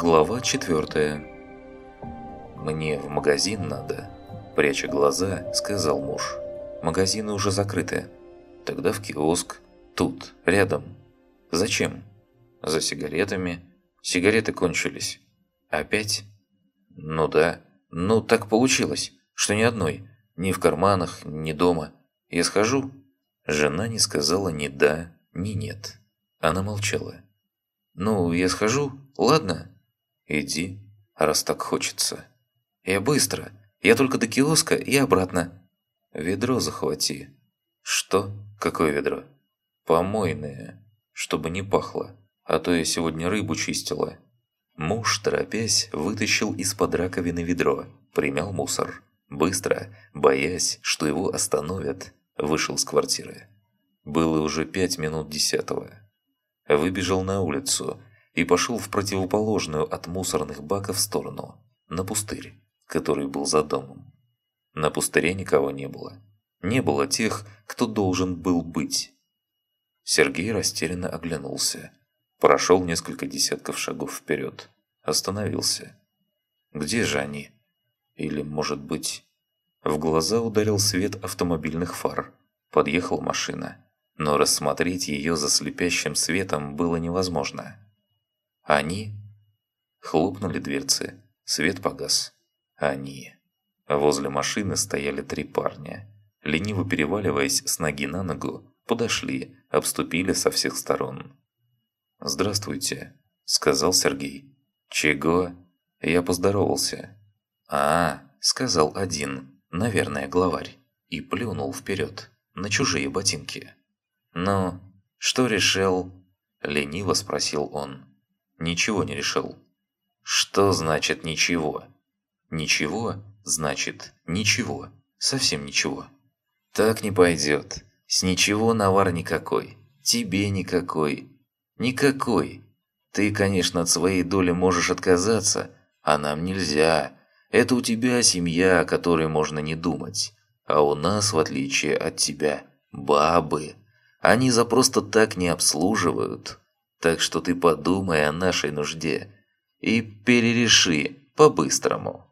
Глава 4 «Мне в магазин надо», – пряча глаза, сказал муж. «Магазины уже закрыты. Тогда в киоск. Тут, рядом. Зачем? За сигаретами. Сигареты кончились. Опять? Ну да. Ну так получилось, что ни одной. Ни в карманах, ни дома. Я схожу?» Жена не сказала ни да, ни нет. Она молчала. «Ну, я схожу, ладно?» «Иди, раз так хочется». «Я быстро. Я только до киоска и обратно». «Ведро захвати». «Что? Какое ведро?» «Помойное, чтобы не пахло, а то я сегодня рыбу чистила». Муж, торопясь, вытащил из-под раковины ведро, примял мусор. Быстро, боясь, что его остановят, вышел с квартиры. Было уже пять минут десятого выбежал на улицу и пошел в противоположную от мусорных баков сторону, на пустырь, который был за домом. На пустыре никого не было. Не было тех, кто должен был быть. Сергей растерянно оглянулся. Прошел несколько десятков шагов вперед. Остановился. Где же они? Или, может быть... В глаза ударил свет автомобильных фар. Подъехала машина но рассмотреть ее за слепящим светом было невозможно. Они... Хлопнули дверцы, свет погас. Они... Возле машины стояли три парня. Лениво переваливаясь с ноги на ногу, подошли, обступили со всех сторон. «Здравствуйте», — сказал Сергей. «Чего?» Я поздоровался. «А, — сказал один, наверное, главарь, и плюнул вперед, на чужие ботинки. «Ну, что решил?» – лениво спросил он. «Ничего не решил». «Что значит ничего?» «Ничего» значит ничего, совсем ничего. «Так не пойдет. С ничего навар никакой. Тебе никакой. Никакой. Ты, конечно, от своей доли можешь отказаться, а нам нельзя. Это у тебя семья, о которой можно не думать. А у нас, в отличие от тебя, бабы». Они за просто так не обслуживают. Так что ты подумай о нашей нужде и перереши по-быстрому».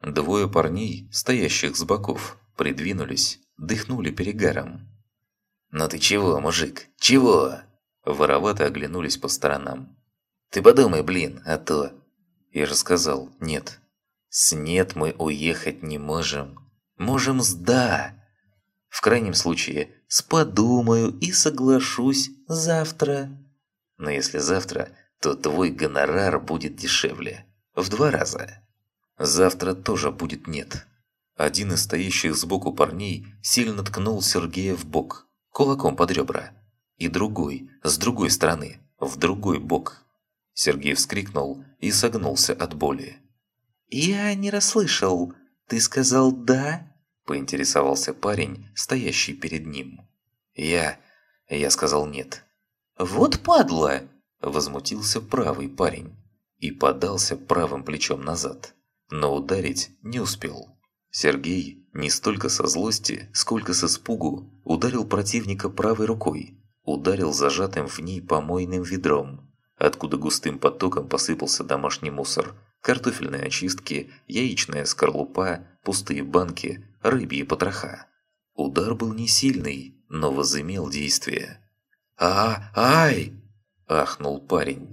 Двое парней, стоящих с боков, придвинулись, дыхнули перегаром. «Ну ты чего, мужик, чего?» Воровато оглянулись по сторонам. «Ты подумай, блин, а то...» Я же сказал «нет». «С нет мы уехать не можем. Можем с да. В крайнем случае, с подумаю и соглашусь завтра. Но если завтра, то твой гонорар будет дешевле. В два раза. Завтра тоже будет нет. Один из стоящих сбоку парней сильно ткнул Сергея в бок, кулаком под ребра. И другой, с другой стороны, в другой бок. Сергей вскрикнул и согнулся от боли. «Я не расслышал. Ты сказал «да»?» поинтересовался парень, стоящий перед ним. «Я... я сказал нет». «Вот падла!» – возмутился правый парень и подался правым плечом назад, но ударить не успел. Сергей не столько со злости, сколько с испугу ударил противника правой рукой, ударил зажатым в ней помойным ведром, откуда густым потоком посыпался домашний мусор, картофельные очистки, яичная скорлупа, пустые банки, рыбьи потроха. Удар был не сильный, но возымел действие. «А, ай!» – ахнул парень.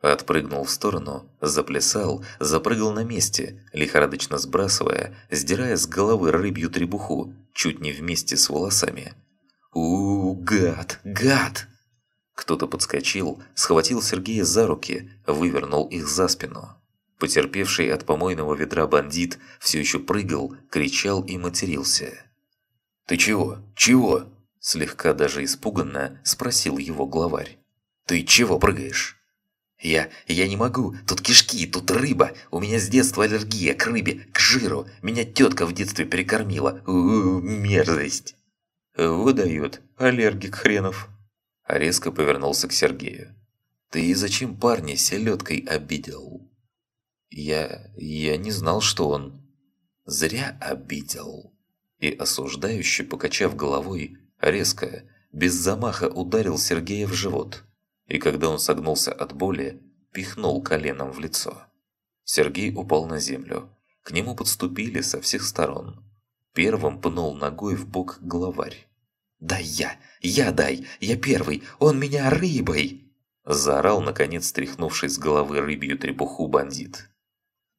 Отпрыгнул в сторону, заплясал, запрыгал на месте, лихорадочно сбрасывая, сдирая с головы рыбью требуху, чуть не вместе с волосами. у, гад, гад!» Кто-то подскочил, схватил Сергея за руки, вывернул их за спину. Потерпевший от помойного ведра бандит все еще прыгал, кричал и матерился. «Ты чего? Чего?» Слегка даже испуганно спросил его главарь. «Ты чего прыгаешь?» «Я... я не могу. Тут кишки, тут рыба. У меня с детства аллергия к рыбе, к жиру. Меня тетка в детстве перекормила. У, мерзость!» «Выдает. Аллергик хренов!» Резко повернулся к Сергею. «Ты зачем парня селедкой обидел?» Я... я не знал, что он... Зря обидел. И осуждающе, покачав головой, резко, без замаха ударил Сергея в живот. И когда он согнулся от боли, пихнул коленом в лицо. Сергей упал на землю. К нему подступили со всех сторон. Первым пнул ногой в бок главарь. «Дай я! Я дай! Я первый! Он меня рыбой!» Заорал, наконец, стряхнувший с головы рыбью трепуху бандит.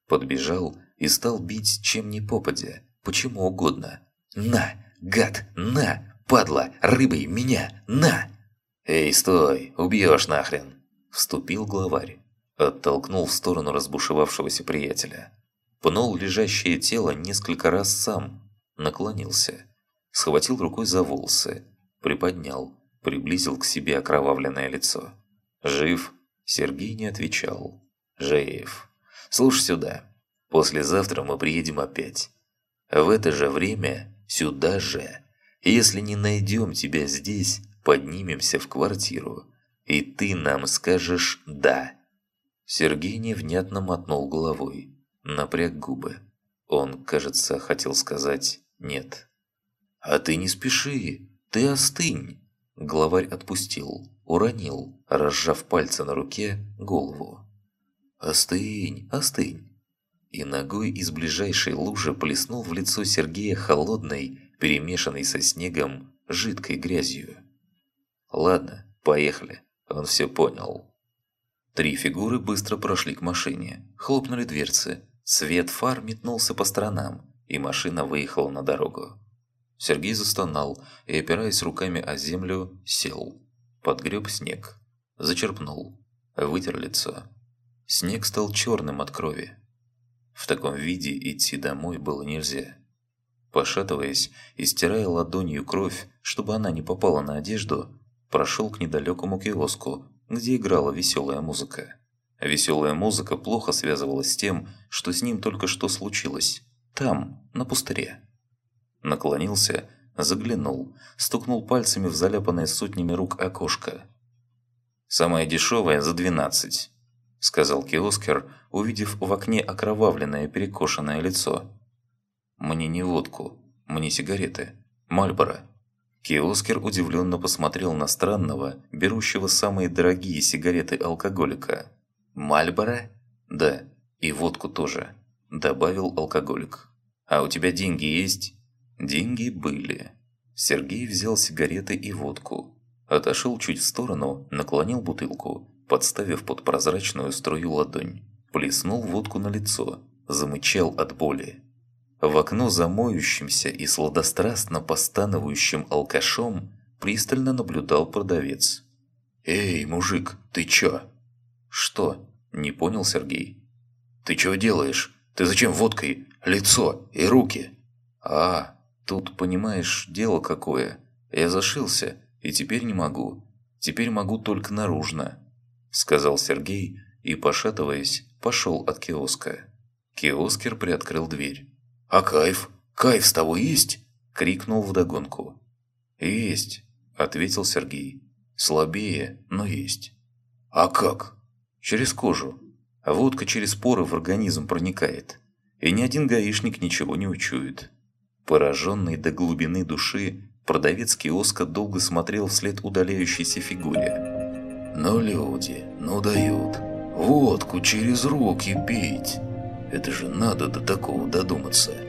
Подбежал и стал бить чем ни попадя, почему угодно. «На! Гад! На! Падла! Рыбой! Меня! На!» «Эй, стой! Убьешь нахрен!» Вступил главарь. Оттолкнул в сторону разбушевавшегося приятеля. Пнул лежащее тело несколько раз сам. Наклонился. Схватил рукой за волосы. Приподнял. Приблизил к себе окровавленное лицо. «Жив?» Сергей не отвечал. «Жив. Слушай сюда. Послезавтра мы приедем опять. В это же время сюда же. Если не найдем тебя здесь, поднимемся в квартиру. И ты нам скажешь «да». Сергей невнятно мотнул головой, напряг губы. Он, кажется, хотел сказать «нет». «А ты не спеши, ты остынь!» Главарь отпустил, уронил, разжав пальцы на руке, голову. «Остынь, остынь!» И ногой из ближайшей лужи плеснул в лицо Сергея холодной, перемешанной со снегом, жидкой грязью. «Ладно, поехали, он все понял». Три фигуры быстро прошли к машине, хлопнули дверцы, свет фар метнулся по сторонам, и машина выехала на дорогу. Сергей застонал и, опираясь руками о землю, сел. Подгреб снег. Зачерпнул. Вытер лицо. Снег стал черным от крови. В таком виде идти домой было нельзя. Пошатываясь и стирая ладонью кровь, чтобы она не попала на одежду, прошел к недалекому киоску, где играла веселая музыка. Веселая музыка плохо связывалась с тем, что с ним только что случилось. Там, на пустыре. Наклонился, заглянул, стукнул пальцами в заляпанное сотнями рук окошко. «Самое дешевое за двенадцать», — сказал киоскер, увидев в окне окровавленное перекошенное лицо. «Мне не водку, мне сигареты. Мальборо». Киоскер удивленно посмотрел на странного, берущего самые дорогие сигареты алкоголика. «Мальборо?» «Да, и водку тоже», – добавил алкоголик. «А у тебя деньги есть?» Деньги были. Сергей взял сигареты и водку. Отошел чуть в сторону, наклонил бутылку, подставив под прозрачную струю ладонь. Плеснул водку на лицо, замычал от боли. В окно замоющимся и сладострастно постановающим алкашом пристально наблюдал продавец. «Эй, мужик, ты чё?» «Что?» – не понял Сергей. «Ты чего делаешь? Ты зачем водкой? Лицо и руки?» «А, Тут, понимаешь, дело какое. Я зашился, и теперь не могу. Теперь могу только наружно», – сказал Сергей и, пошатываясь, пошел от киоска. Киоскер приоткрыл дверь. «А кайф? Кайф с того есть?» – крикнул вдогонку. «Есть», – ответил Сергей. «Слабее, но есть». «А как?» «Через кожу. Водка через поры в организм проникает. И ни один гаишник ничего не учует». Пораженный до глубины души, продавец киоска долго смотрел вслед удаляющейся фигуре. «Ну, люди, ну дают. Водку через руки пить. Это же надо до такого додуматься».